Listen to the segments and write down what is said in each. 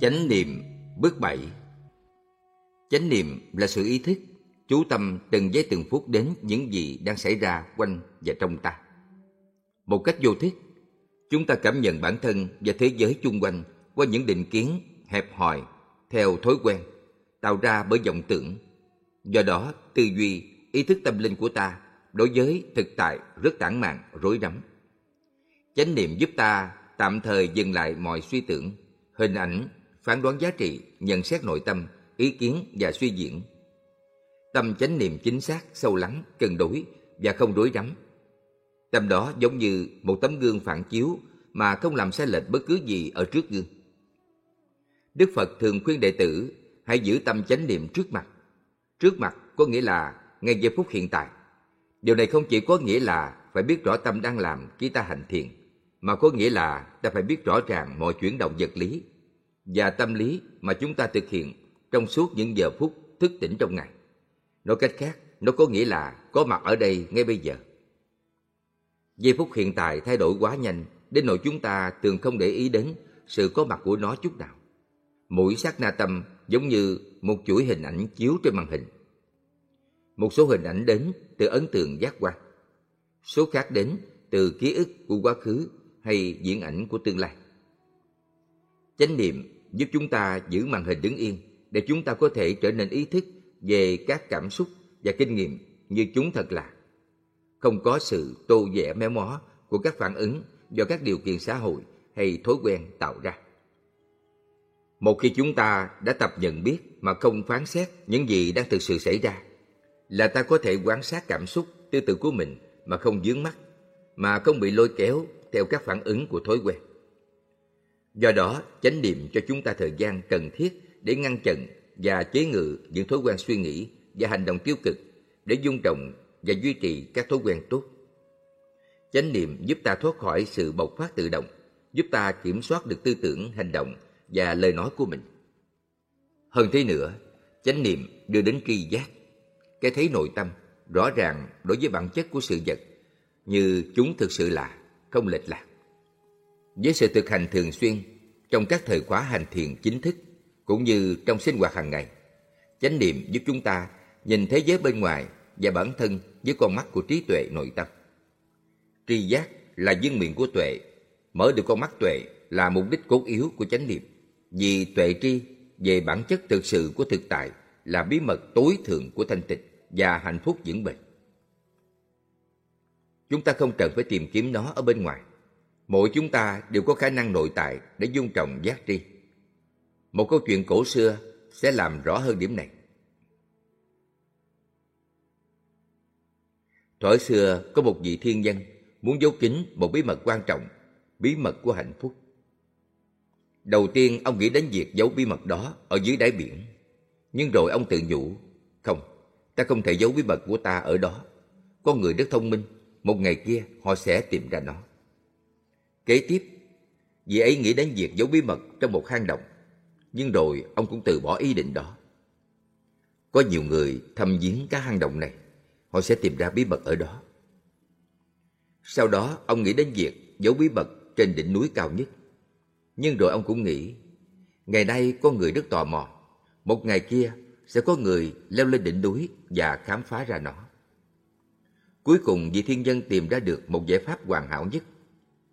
Chánh niệm bước 7 Chánh niệm là sự ý thức, chú tâm từng giây từng phút đến những gì đang xảy ra quanh và trong ta. Một cách vô thức, chúng ta cảm nhận bản thân và thế giới chung quanh qua những định kiến hẹp hòi theo thói quen tạo ra bởi vọng tưởng. Do đó, tư duy, ý thức tâm linh của ta đối với thực tại rất tản mạn, rối rắm. Chánh niệm giúp ta tạm thời dừng lại mọi suy tưởng, hình ảnh, phán đoán giá trị, nhận xét nội tâm, ý kiến và suy diễn. Tâm chánh niệm chính xác, sâu lắng, cân đối và không rối rắm. Tâm đó giống như một tấm gương phản chiếu mà không làm sai lệch bất cứ gì ở trước gương. Đức Phật thường khuyên đệ tử hãy giữ tâm chánh niệm trước mặt. Trước mặt có nghĩa là ngay giây phút hiện tại. Điều này không chỉ có nghĩa là phải biết rõ tâm đang làm khi ta hành thiền, mà có nghĩa là ta phải biết rõ ràng mọi chuyển động vật lý và tâm lý mà chúng ta thực hiện trong suốt những giờ phút thức tỉnh trong ngày. Nói cách khác, nó có nghĩa là có mặt ở đây ngay bây giờ. Giây phút hiện tại thay đổi quá nhanh đến nỗi chúng ta thường không để ý đến sự có mặt của nó chút nào. Mỗi sát na tâm giống như một chuỗi hình ảnh chiếu trên màn hình. Một số hình ảnh đến từ ấn tượng giác quan, số khác đến từ ký ức của quá khứ hay diễn ảnh của tương lai. Chánh niệm giúp chúng ta giữ màn hình đứng yên để chúng ta có thể trở nên ý thức về các cảm xúc và kinh nghiệm như chúng thật là. Không có sự tô vẽ méo mó của các phản ứng do các điều kiện xã hội hay thói quen tạo ra. Một khi chúng ta đã tập nhận biết mà không phán xét những gì đang thực sự xảy ra, là ta có thể quan sát cảm xúc tư tưởng của mình mà không dướng mắt, mà không bị lôi kéo theo các phản ứng của thói quen. Do đó, chánh niệm cho chúng ta thời gian cần thiết để ngăn chặn và chế ngự những thói quen suy nghĩ và hành động tiêu cực để dung trồng và duy trì các thói quen tốt. Chánh niệm giúp ta thoát khỏi sự bộc phát tự động, giúp ta kiểm soát được tư tưởng, hành động và lời nói của mình. Hơn thế nữa, chánh niệm đưa đến tri giác, cái thấy nội tâm rõ ràng đối với bản chất của sự vật như chúng thực sự là không lệch lạc. Với sự thực hành thường xuyên trong các thời khóa hành thiền chính thức cũng như trong sinh hoạt hàng ngày, chánh niệm giúp chúng ta nhìn thế giới bên ngoài và bản thân với con mắt của trí tuệ nội tâm. Tri giác là dương miệng của tuệ, mở được con mắt tuệ là mục đích cốt yếu của chánh niệm. Vì tuệ tri về bản chất thực sự của thực tại là bí mật tối thượng của thanh tịnh và hạnh phúc vững bền. Chúng ta không cần phải tìm kiếm nó ở bên ngoài. Mỗi chúng ta đều có khả năng nội tại để dung trồng giác tri. Một câu chuyện cổ xưa sẽ làm rõ hơn điểm này. Thuở xưa có một vị thiên nhân muốn giấu kín một bí mật quan trọng, bí mật của hạnh phúc. Đầu tiên ông nghĩ đến việc giấu bí mật đó ở dưới đáy biển. Nhưng rồi ông tự nhủ, không, ta không thể giấu bí mật của ta ở đó. Con người rất thông minh, một ngày kia họ sẽ tìm ra nó. Kế tiếp, vị ấy nghĩ đến việc giấu bí mật trong một hang động. Nhưng rồi ông cũng từ bỏ ý định đó. Có nhiều người thăm viếng các hang động này, họ sẽ tìm ra bí mật ở đó. Sau đó, ông nghĩ đến việc giấu bí mật trên đỉnh núi cao nhất. Nhưng rồi ông cũng nghĩ, ngày nay có người rất tò mò, một ngày kia sẽ có người leo lên đỉnh núi và khám phá ra nó. Cuối cùng vị thiên nhân tìm ra được một giải pháp hoàn hảo nhất.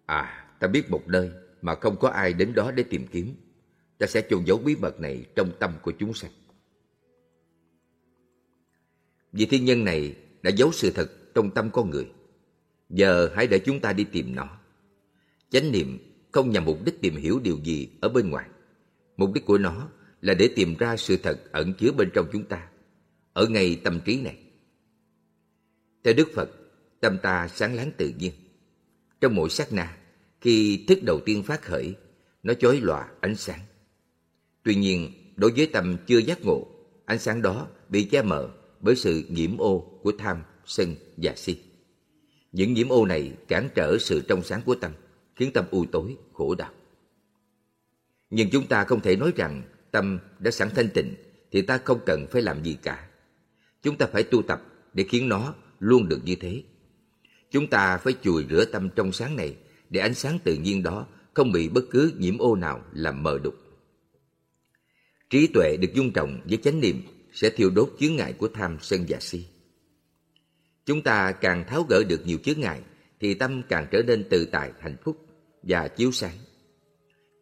À, ta biết một nơi mà không có ai đến đó để tìm kiếm. Ta sẽ chôn giấu bí mật này trong tâm của chúng sanh. vì thiên nhân này đã giấu sự thật trong tâm con người. Giờ hãy để chúng ta đi tìm nó. Chánh niệm không nhằm mục đích tìm hiểu điều gì ở bên ngoài. Mục đích của nó là để tìm ra sự thật ẩn chứa bên trong chúng ta, ở ngay tâm trí này. Theo Đức Phật, tâm ta sáng láng tự nhiên. Trong mỗi sát na, khi thức đầu tiên phát khởi, nó chói lòa ánh sáng. Tuy nhiên, đối với tâm chưa giác ngộ, ánh sáng đó bị che mờ bởi sự nhiễm ô của tham, sân và si. Những nhiễm ô này cản trở sự trong sáng của tâm, khiến tâm u tối, khổ đau. Nhưng chúng ta không thể nói rằng tâm đã sẵn thanh tịnh thì ta không cần phải làm gì cả. Chúng ta phải tu tập để khiến nó luôn được như thế. Chúng ta phải chùi rửa tâm trong sáng này để ánh sáng tự nhiên đó không bị bất cứ nhiễm ô nào làm mờ đục. Trí tuệ được dung trồng với chánh niệm sẽ thiêu đốt chướng ngại của tham sân và si. Chúng ta càng tháo gỡ được nhiều chướng ngại thì tâm càng trở nên tự tại, hạnh phúc và chiếu sáng.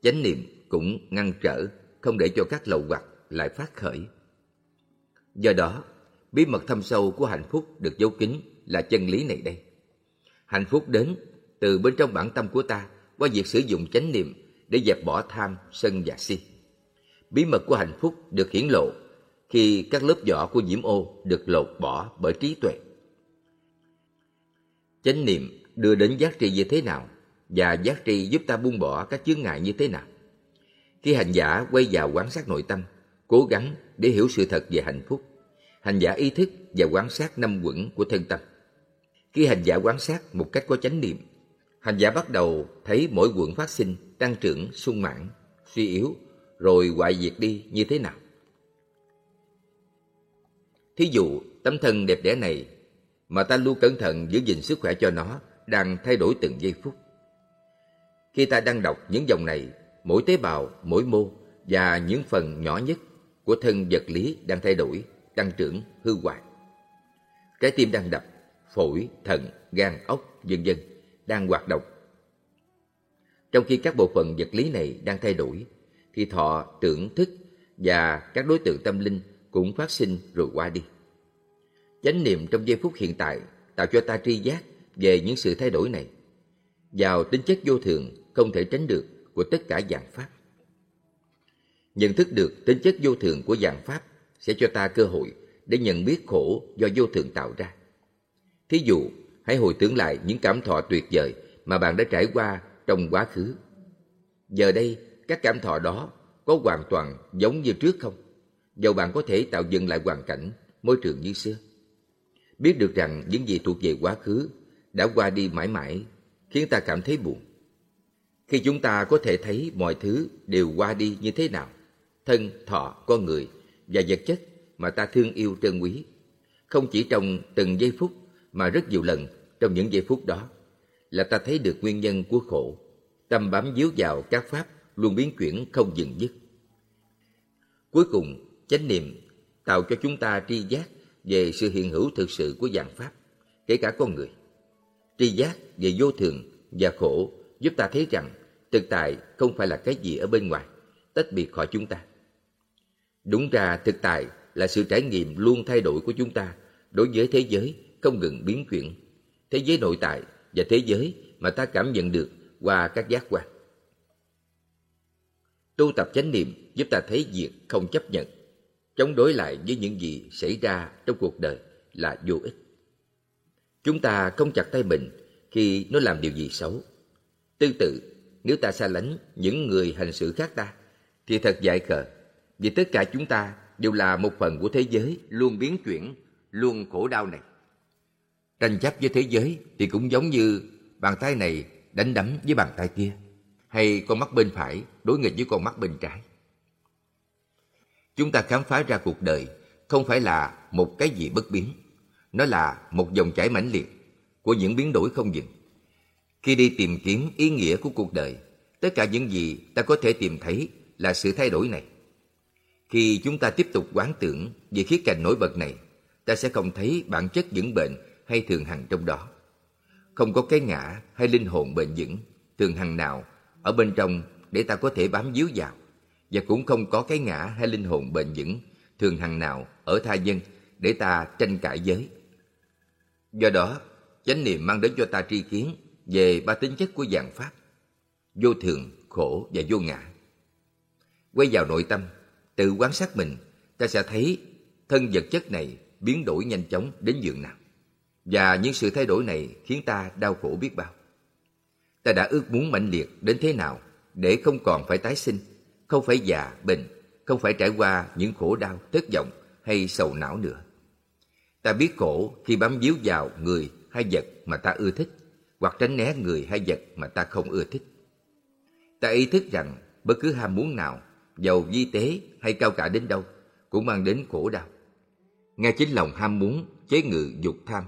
Chánh niệm cũng ngăn trở không để cho các lậu hoặc lại phát khởi. Do đó, bí mật thâm sâu của hạnh phúc được giấu kín là chân lý này đây. Hạnh phúc đến từ bên trong bản tâm của ta qua việc sử dụng chánh niệm để dẹp bỏ tham, sân và si. Bí mật của hạnh phúc được hiển lộ khi các lớp vỏ của nhiễm ô được lột bỏ bởi trí tuệ. Chánh niệm đưa đến giác tri như thế nào và giác tri giúp ta buông bỏ các chướng ngại như thế nào. Khi hành giả quay vào quan sát nội tâm, cố gắng để hiểu sự thật về hạnh phúc, hành giả ý thức và quan sát năm quẩn của thân tâm. Khi hành giả quan sát một cách có chánh niệm, hành giả bắt đầu thấy mỗi quận phát sinh, tăng trưởng, sung mãn, suy yếu, rồi hoại diệt đi như thế nào. Thí dụ, tấm thân đẹp đẽ này mà ta luôn cẩn thận giữ gìn sức khỏe cho nó đang thay đổi từng giây phút. Khi ta đang đọc những dòng này, mỗi tế bào, mỗi mô và những phần nhỏ nhất của thân vật lý đang thay đổi, tăng trưởng, hư hoại. Trái tim đang đập, phổi, thận, gan, ốc, vân vân đang hoạt động. Trong khi các bộ phận vật lý này đang thay đổi, thì thọ, tưởng, thức và các đối tượng tâm linh cũng phát sinh rồi qua đi. Chánh niệm trong giây phút hiện tại tạo cho ta tri giác về những sự thay đổi này, vào tính chất vô thường không thể tránh được của tất cả dạng pháp. Nhận thức được tính chất vô thường của dạng pháp sẽ cho ta cơ hội để nhận biết khổ do vô thường tạo ra. Thí dụ, hãy hồi tưởng lại những cảm thọ tuyệt vời mà bạn đã trải qua trong quá khứ. Giờ đây, các cảm thọ đó có hoàn toàn giống như trước không? Dầu bạn có thể tạo dựng lại hoàn cảnh, môi trường như xưa. Biết được rằng những gì thuộc về quá khứ đã qua đi mãi mãi khiến ta cảm thấy buồn. Khi chúng ta có thể thấy mọi thứ đều qua đi như thế nào, thân, thọ, con người và vật chất mà ta thương yêu trân quý, không chỉ trong từng giây phút mà rất nhiều lần trong những giây phút đó là ta thấy được nguyên nhân của khổ, tâm bám víu vào các pháp luôn biến chuyển không dừng dứt. Cuối cùng, chánh niệm tạo cho chúng ta tri giác về sự hiện hữu thực sự của dạng pháp, kể cả con người. Tri giác về vô thường và khổ giúp ta thấy rằng thực tại không phải là cái gì ở bên ngoài, tách biệt khỏi chúng ta. Đúng ra thực tại là sự trải nghiệm luôn thay đổi của chúng ta đối với thế giới không ngừng biến chuyển, thế giới nội tại và thế giới mà ta cảm nhận được qua các giác quan. Tu tập chánh niệm giúp ta thấy việc không chấp nhận, chống đối lại với những gì xảy ra trong cuộc đời là vô ích. Chúng ta không chặt tay mình khi nó làm điều gì xấu. Tương tự, nếu ta xa lánh những người hành xử khác ta, thì thật dại khờ, vì tất cả chúng ta đều là một phần của thế giới luôn biến chuyển, luôn khổ đau này. Tranh chấp với thế giới thì cũng giống như bàn tay này đánh đấm với bàn tay kia, hay con mắt bên phải đối nghịch với con mắt bên trái. Chúng ta khám phá ra cuộc đời không phải là một cái gì bất biến, nó là một dòng chảy mãnh liệt của những biến đổi không dừng. Khi đi tìm kiếm ý nghĩa của cuộc đời, tất cả những gì ta có thể tìm thấy là sự thay đổi này. Khi chúng ta tiếp tục quán tưởng về khía cạnh nổi bật này, ta sẽ không thấy bản chất vững bền hay thường hằng trong đó. Không có cái ngã hay linh hồn bền vững, thường hằng nào ở bên trong để ta có thể bám víu vào. Và cũng không có cái ngã hay linh hồn bền vững, thường hằng nào ở tha nhân để ta tranh cãi giới. Do đó, chánh niệm mang đến cho ta tri kiến về ba tính chất của dạng pháp, vô thường, khổ và vô ngã. Quay vào nội tâm, tự quan sát mình, ta sẽ thấy thân vật chất này biến đổi nhanh chóng đến giường nào. Và những sự thay đổi này khiến ta đau khổ biết bao. Ta đã ước muốn mạnh liệt đến thế nào để không còn phải tái sinh, không phải già, bệnh, không phải trải qua những khổ đau, thất vọng hay sầu não nữa. Ta biết khổ khi bám víu vào người hay vật mà ta ưa thích, hoặc tránh né người hay vật mà ta không ưa thích. Ta ý thức rằng bất cứ ham muốn nào, giàu vi tế hay cao cả đến đâu, cũng mang đến khổ đau. Ngay chính lòng ham muốn chế ngự dục tham,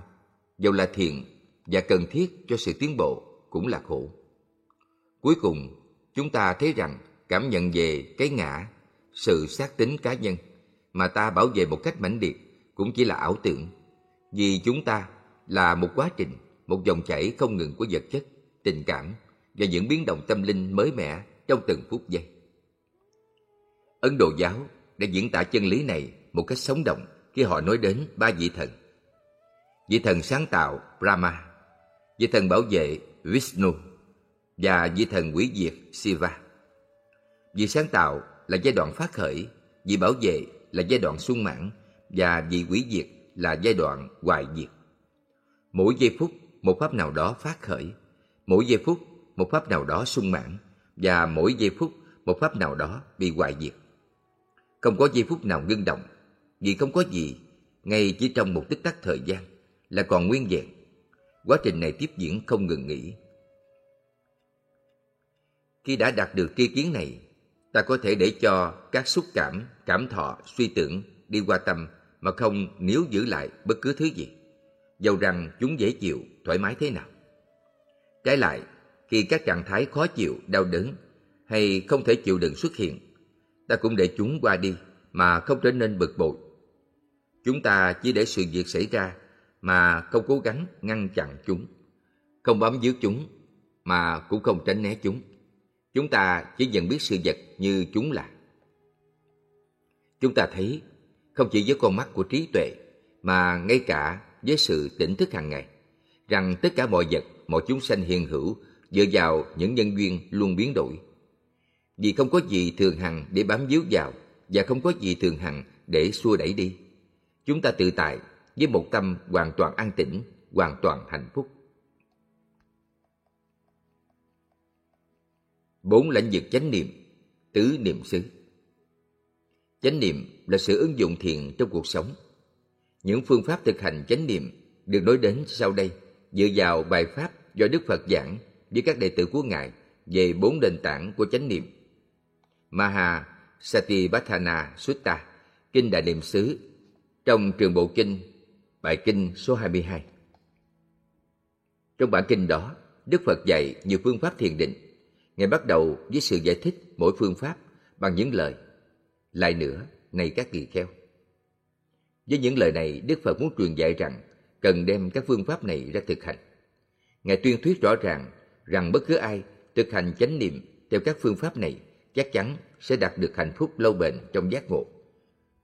dầu là thiện và cần thiết cho sự tiến bộ cũng là khổ. Cuối cùng, chúng ta thấy rằng cảm nhận về cái ngã, sự xác tính cá nhân mà ta bảo vệ một cách mãnh liệt cũng chỉ là ảo tưởng. Vì chúng ta là một quá trình, một dòng chảy không ngừng của vật chất, tình cảm và những biến động tâm linh mới mẻ trong từng phút giây. Ấn Độ giáo đã diễn tả chân lý này một cách sống động khi họ nói đến ba vị thần. Vị thần sáng tạo Brahma, vị thần bảo vệ Vishnu và vị thần quỷ diệt Shiva. Vị sáng tạo là giai đoạn phát khởi, vị bảo vệ là giai đoạn sung mãn và vị quỷ diệt là giai đoạn hoại diệt. Mỗi giây phút một pháp nào đó phát khởi, mỗi giây phút một pháp nào đó sung mãn và mỗi giây phút một pháp nào đó bị hoại diệt. Không có giây phút nào ngưng động, vì không có gì, ngay chỉ trong một tích tắc thời gian là còn nguyên vẹn. Quá trình này tiếp diễn không ngừng nghỉ. Khi đã đạt được tri kiến này, ta có thể để cho các xúc cảm, cảm thọ, suy tưởng đi qua tâm mà không níu giữ lại bất cứ thứ gì, dầu rằng chúng dễ chịu, thoải mái thế nào. Trái lại, khi các trạng thái khó chịu, đau đớn hay không thể chịu đựng xuất hiện, ta cũng để chúng qua đi mà không trở nên bực bội. Chúng ta chỉ để sự việc xảy ra mà không cố gắng ngăn chặn chúng, không bám víu chúng mà cũng không tránh né chúng. Chúng ta chỉ nhận biết sự vật như chúng là. Chúng ta thấy không chỉ với con mắt của trí tuệ mà ngay cả với sự tỉnh thức hàng ngày rằng tất cả mọi vật, mọi chúng sanh hiện hữu dựa vào những nhân duyên luôn biến đổi. Vì không có gì thường hằng để bám víu vào và không có gì thường hằng để xua đẩy đi. Chúng ta tự tại với một tâm hoàn toàn an tĩnh, hoàn toàn hạnh phúc. Bốn lãnh vực chánh niệm, tứ niệm xứ. Chánh niệm là sự ứng dụng thiền trong cuộc sống. Những phương pháp thực hành chánh niệm được nói đến sau đây dựa vào bài pháp do Đức Phật giảng với các đệ tử của Ngài về bốn nền tảng của chánh niệm. Maha Satipatthana Sutta, Kinh Đại Niệm xứ, trong trường bộ kinh, bài kinh số 22. Trong bản kinh đó, Đức Phật dạy nhiều phương pháp thiền định. Ngài bắt đầu với sự giải thích mỗi phương pháp bằng những lời. Lại nữa, này các tỳ kheo. Với những lời này, Đức Phật muốn truyền dạy rằng cần đem các phương pháp này ra thực hành. Ngài tuyên thuyết rõ ràng rằng bất cứ ai thực hành chánh niệm theo các phương pháp này chắc chắn sẽ đạt được hạnh phúc lâu bền trong giác ngộ.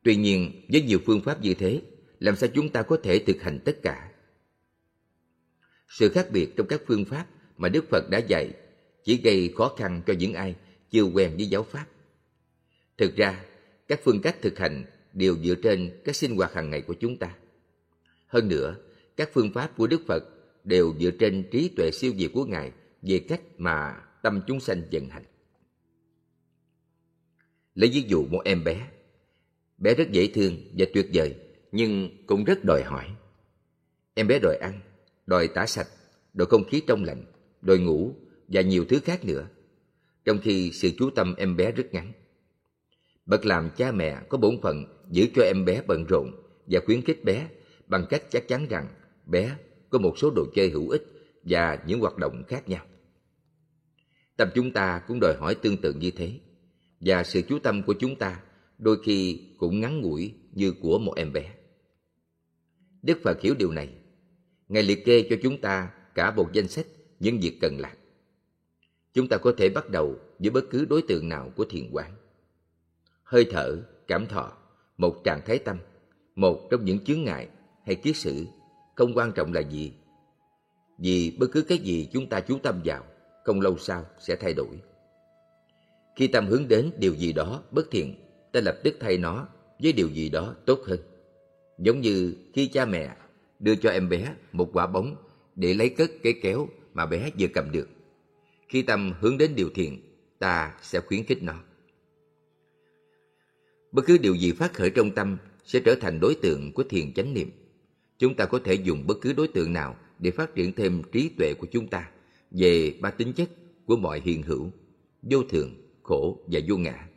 Tuy nhiên, với nhiều phương pháp như thế, làm sao chúng ta có thể thực hành tất cả? Sự khác biệt trong các phương pháp mà Đức Phật đã dạy chỉ gây khó khăn cho những ai chưa quen với giáo pháp. Thực ra, các phương cách thực hành đều dựa trên các sinh hoạt hàng ngày của chúng ta. Hơn nữa, các phương pháp của Đức Phật đều dựa trên trí tuệ siêu việt của Ngài về cách mà tâm chúng sanh vận hành. Lấy ví dụ một em bé. Bé rất dễ thương và tuyệt vời, nhưng cũng rất đòi hỏi. Em bé đòi ăn, đòi tả sạch, đòi không khí trong lành, đòi ngủ và nhiều thứ khác nữa. Trong khi sự chú tâm em bé rất ngắn. Bậc làm cha mẹ có bổn phận giữ cho em bé bận rộn và khuyến khích bé bằng cách chắc chắn rằng bé có một số đồ chơi hữu ích và những hoạt động khác nhau. Tâm chúng ta cũng đòi hỏi tương tự như thế và sự chú tâm của chúng ta đôi khi cũng ngắn ngủi như của một em bé. Đức Phật hiểu điều này. Ngài liệt kê cho chúng ta cả một danh sách những việc cần làm. Chúng ta có thể bắt đầu với bất cứ đối tượng nào của thiền quán. Hơi thở, cảm thọ, một trạng thái tâm, một trong những chướng ngại hay kiết sử, không quan trọng là gì. Vì bất cứ cái gì chúng ta chú tâm vào, không lâu sau sẽ thay đổi. Khi tâm hướng đến điều gì đó bất thiện, ta lập tức thay nó với điều gì đó tốt hơn. Giống như khi cha mẹ đưa cho em bé một quả bóng để lấy cất cái kéo mà bé vừa cầm được. Khi tâm hướng đến điều thiện, ta sẽ khuyến khích nó. Bất cứ điều gì phát khởi trong tâm sẽ trở thành đối tượng của thiền chánh niệm. Chúng ta có thể dùng bất cứ đối tượng nào để phát triển thêm trí tuệ của chúng ta về ba tính chất của mọi hiện hữu, vô thường, khổ và vô ngã.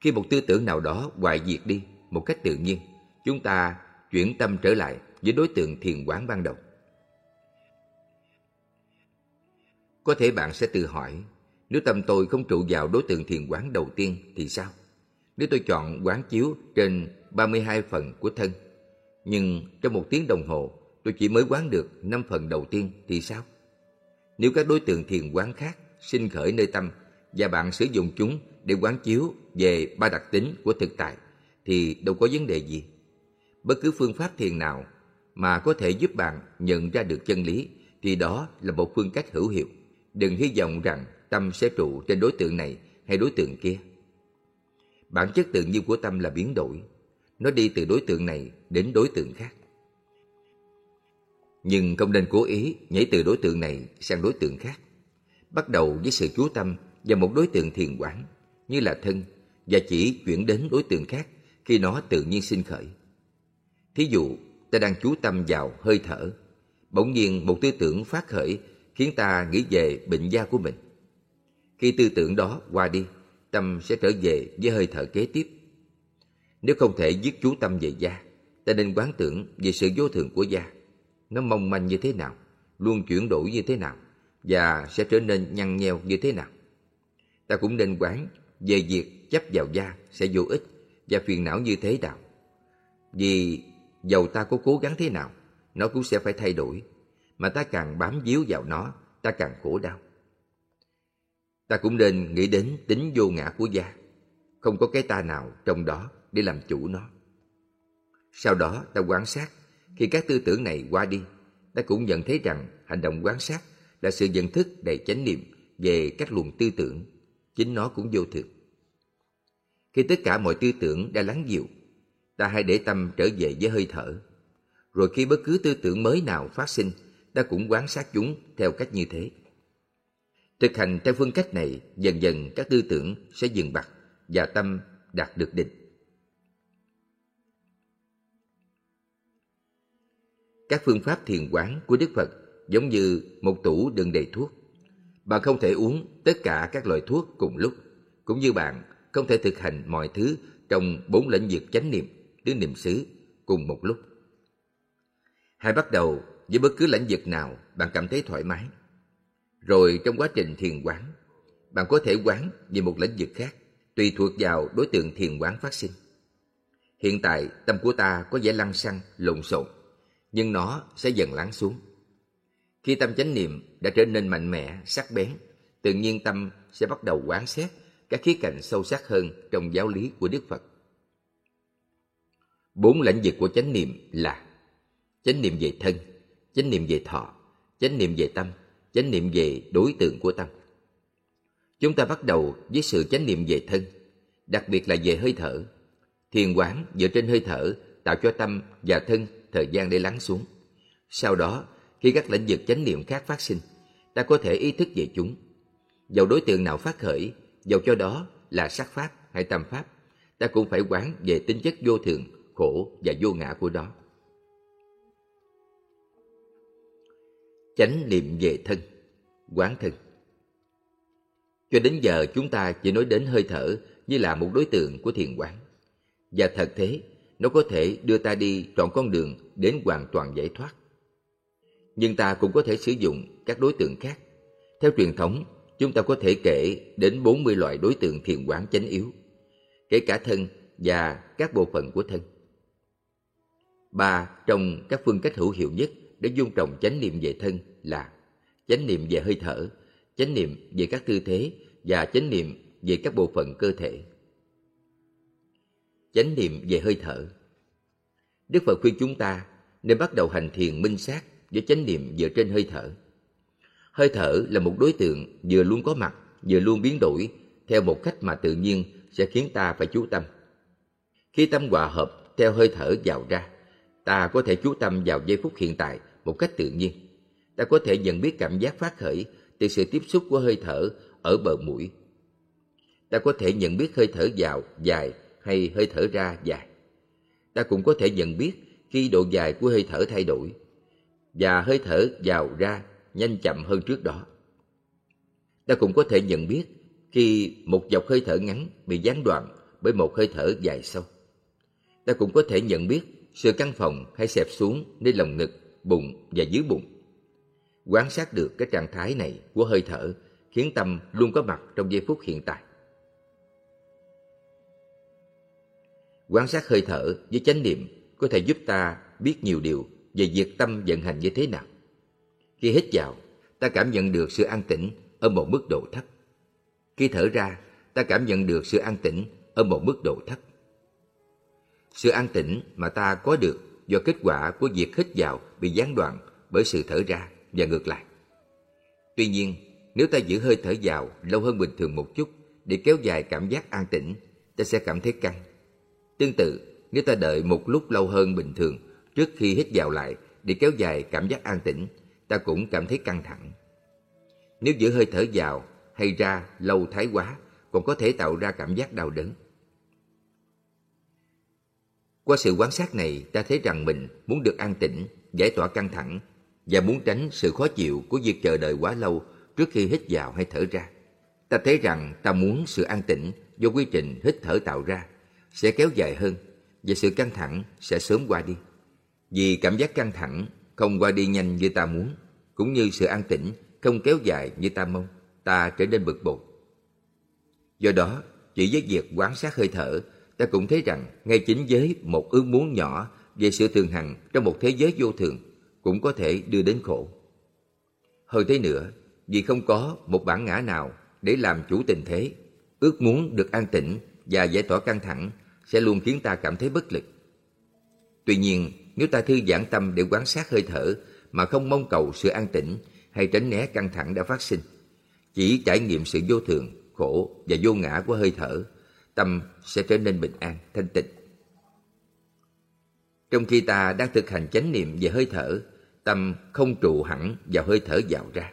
Khi một tư tưởng nào đó hoại diệt đi một cách tự nhiên, chúng ta chuyển tâm trở lại với đối tượng thiền quán ban đầu. Có thể bạn sẽ tự hỏi, nếu tâm tôi không trụ vào đối tượng thiền quán đầu tiên thì sao? Nếu tôi chọn quán chiếu trên 32 phần của thân, nhưng trong một tiếng đồng hồ tôi chỉ mới quán được 5 phần đầu tiên thì sao? Nếu các đối tượng thiền quán khác sinh khởi nơi tâm và bạn sử dụng chúng để quán chiếu về ba đặc tính của thực tại thì đâu có vấn đề gì. Bất cứ phương pháp thiền nào mà có thể giúp bạn nhận ra được chân lý, thì đó là một phương cách hữu hiệu. Đừng hy vọng rằng tâm sẽ trụ trên đối tượng này hay đối tượng kia. Bản chất tự nhiên của tâm là biến đổi. Nó đi từ đối tượng này đến đối tượng khác. Nhưng không nên cố ý nhảy từ đối tượng này sang đối tượng khác. Bắt đầu với sự chú tâm vào một đối tượng thiền quán, như là thân, và chỉ chuyển đến đối tượng khác khi nó tự nhiên sinh khởi. Thí dụ, ta đang chú tâm vào hơi thở. Bỗng nhiên một tư tưởng phát khởi khiến ta nghĩ về bệnh da của mình. Khi tư tưởng đó qua đi, tâm sẽ trở về với hơi thở kế tiếp. Nếu không thể giết chú tâm về da, ta nên quán tưởng về sự vô thường của da. Nó mong manh như thế nào, luôn chuyển đổi như thế nào, và sẽ trở nên nhăn nheo như thế nào. Ta cũng nên quán về việc chấp vào da sẽ vô ích và phiền não như thế nào. Vì dầu ta có cố gắng thế nào, nó cũng sẽ phải thay đổi. Mà ta càng bám víu vào nó, ta càng khổ đau. Ta cũng nên nghĩ đến tính vô ngã của gia Không có cái ta nào trong đó để làm chủ nó. Sau đó ta quan sát, khi các tư tưởng này qua đi, ta cũng nhận thấy rằng hành động quan sát là sự nhận thức đầy chánh niệm về các luồng tư tưởng, chính nó cũng vô thường. Khi tất cả mọi tư tưởng đã lắng dịu, ta hãy để tâm trở về với hơi thở. Rồi khi bất cứ tư tưởng mới nào phát sinh, ta cũng quan sát chúng theo cách như thế. Thực hành theo phương cách này, dần dần các tư tưởng sẽ dừng bặt và tâm đạt được định. Các phương pháp thiền quán của Đức Phật giống như một tủ đựng đầy thuốc. Bạn không thể uống tất cả các loại thuốc cùng lúc, cũng như bạn không thể thực hành mọi thứ trong bốn lĩnh vực chánh niệm, tứ niệm xứ cùng một lúc. Hãy bắt đầu với bất cứ lãnh vực nào bạn cảm thấy thoải mái. Rồi trong quá trình thiền quán, bạn có thể quán về một lĩnh vực khác, tùy thuộc vào đối tượng thiền quán phát sinh. Hiện tại, tâm của ta có vẻ lăng xăng, lộn xộn, nhưng nó sẽ dần lắng xuống. Khi tâm chánh niệm đã trở nên mạnh mẽ, sắc bén, tự nhiên tâm sẽ bắt đầu quán xét các khía cạnh sâu sắc hơn trong giáo lý của Đức Phật. Bốn lãnh vực của chánh niệm là chánh niệm về thân, chánh niệm về thọ, chánh niệm về tâm, chánh niệm về đối tượng của tâm. Chúng ta bắt đầu với sự chánh niệm về thân, đặc biệt là về hơi thở. Thiền quán dựa trên hơi thở tạo cho tâm và thân thời gian để lắng xuống. Sau đó, khi các lĩnh vực chánh niệm khác phát sinh, ta có thể ý thức về chúng. Dầu đối tượng nào phát khởi, dầu cho đó là sắc pháp hay tâm pháp, ta cũng phải quán về tính chất vô thường, khổ và vô ngã của đó. Chánh niệm về thân, quán thân. Cho đến giờ chúng ta chỉ nói đến hơi thở như là một đối tượng của thiền quán. Và thật thế, nó có thể đưa ta đi trọn con đường đến hoàn toàn giải thoát. Nhưng ta cũng có thể sử dụng các đối tượng khác. Theo truyền thống, chúng ta có thể kể đến 40 loại đối tượng thiền quán chánh yếu, kể cả thân và các bộ phận của thân. Ba trong các phương cách hữu hiệu nhất để dung trồng chánh niệm về thân là chánh niệm về hơi thở, chánh niệm về các tư thế và chánh niệm về các bộ phận cơ thể. Chánh niệm về hơi thở Đức Phật khuyên chúng ta nên bắt đầu hành thiền minh sát với chánh niệm dựa trên hơi thở. Hơi thở là một đối tượng vừa luôn có mặt, vừa luôn biến đổi theo một cách mà tự nhiên sẽ khiến ta phải chú tâm. Khi tâm hòa hợp theo hơi thở vào ra, ta có thể chú tâm vào giây phút hiện tại một cách tự nhiên. Ta có thể nhận biết cảm giác phát khởi từ sự tiếp xúc của hơi thở ở bờ mũi. Ta có thể nhận biết hơi thở vào, dài hay hơi thở ra dài. Ta cũng có thể nhận biết khi độ dài của hơi thở thay đổi và hơi thở vào ra nhanh chậm hơn trước đó. Ta cũng có thể nhận biết khi một dọc hơi thở ngắn bị gián đoạn bởi một hơi thở dài sâu. Ta cũng có thể nhận biết sự căng phòng hay xẹp xuống nơi lồng ngực, bụng và dưới bụng. Quan sát được cái trạng thái này của hơi thở khiến tâm luôn có mặt trong giây phút hiện tại. Quan sát hơi thở với chánh niệm có thể giúp ta biết nhiều điều về việc tâm vận hành như thế nào. Khi hít vào, ta cảm nhận được sự an tĩnh ở một mức độ thấp. Khi thở ra, ta cảm nhận được sự an tĩnh ở một mức độ thấp. Sự an tĩnh mà ta có được do kết quả của việc hít vào bị gián đoạn bởi sự thở ra và ngược lại. Tuy nhiên, nếu ta giữ hơi thở vào lâu hơn bình thường một chút để kéo dài cảm giác an tĩnh, ta sẽ cảm thấy căng. Tương tự, nếu ta đợi một lúc lâu hơn bình thường trước khi hít vào lại để kéo dài cảm giác an tĩnh, ta cũng cảm thấy căng thẳng. Nếu giữ hơi thở vào hay ra lâu thái quá, còn có thể tạo ra cảm giác đau đớn. Qua sự quan sát này, ta thấy rằng mình muốn được an tĩnh, giải tỏa căng thẳng và muốn tránh sự khó chịu của việc chờ đợi quá lâu trước khi hít vào hay thở ra. Ta thấy rằng ta muốn sự an tĩnh do quy trình hít thở tạo ra sẽ kéo dài hơn và sự căng thẳng sẽ sớm qua đi. Vì cảm giác căng thẳng không qua đi nhanh như ta muốn, cũng như sự an tĩnh không kéo dài như ta mong, ta trở nên bực bội. Do đó, chỉ với việc quan sát hơi thở, ta cũng thấy rằng ngay chính với một ước muốn nhỏ về sự thường hằng trong một thế giới vô thường cũng có thể đưa đến khổ. Hơn thế nữa, vì không có một bản ngã nào để làm chủ tình thế, ước muốn được an tĩnh và giải tỏa căng thẳng sẽ luôn khiến ta cảm thấy bất lực. Tuy nhiên, nếu ta thư giãn tâm để quan sát hơi thở mà không mong cầu sự an tĩnh hay tránh né căng thẳng đã phát sinh, chỉ trải nghiệm sự vô thường, khổ và vô ngã của hơi thở, tâm sẽ trở nên bình an, thanh tịnh. Trong khi ta đang thực hành chánh niệm về hơi thở, tâm không trụ hẳn vào hơi thở vào ra.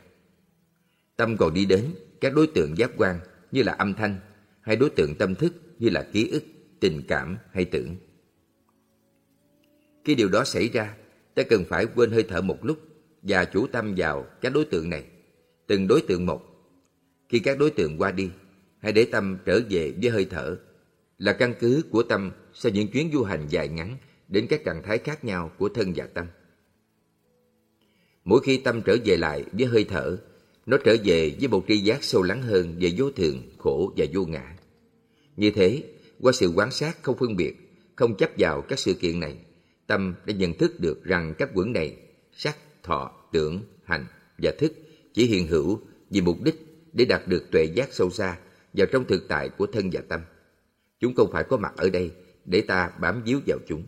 Tâm còn đi đến các đối tượng giác quan như là âm thanh hay đối tượng tâm thức như là ký ức, tình cảm hay tưởng. Khi điều đó xảy ra, ta cần phải quên hơi thở một lúc và chủ tâm vào các đối tượng này, từng đối tượng một. Khi các đối tượng qua đi, hãy để tâm trở về với hơi thở, là căn cứ của tâm sau những chuyến du hành dài ngắn đến các trạng thái khác nhau của thân và tâm. Mỗi khi tâm trở về lại với hơi thở, nó trở về với một tri giác sâu lắng hơn về vô thường, khổ và vô ngã. Như thế, qua sự quan sát không phân biệt, không chấp vào các sự kiện này, tâm đã nhận thức được rằng các quẩn này, sắc, thọ, tưởng, hành và thức chỉ hiện hữu vì mục đích để đạt được tuệ giác sâu xa vào trong thực tại của thân và tâm. Chúng không phải có mặt ở đây để ta bám víu vào chúng.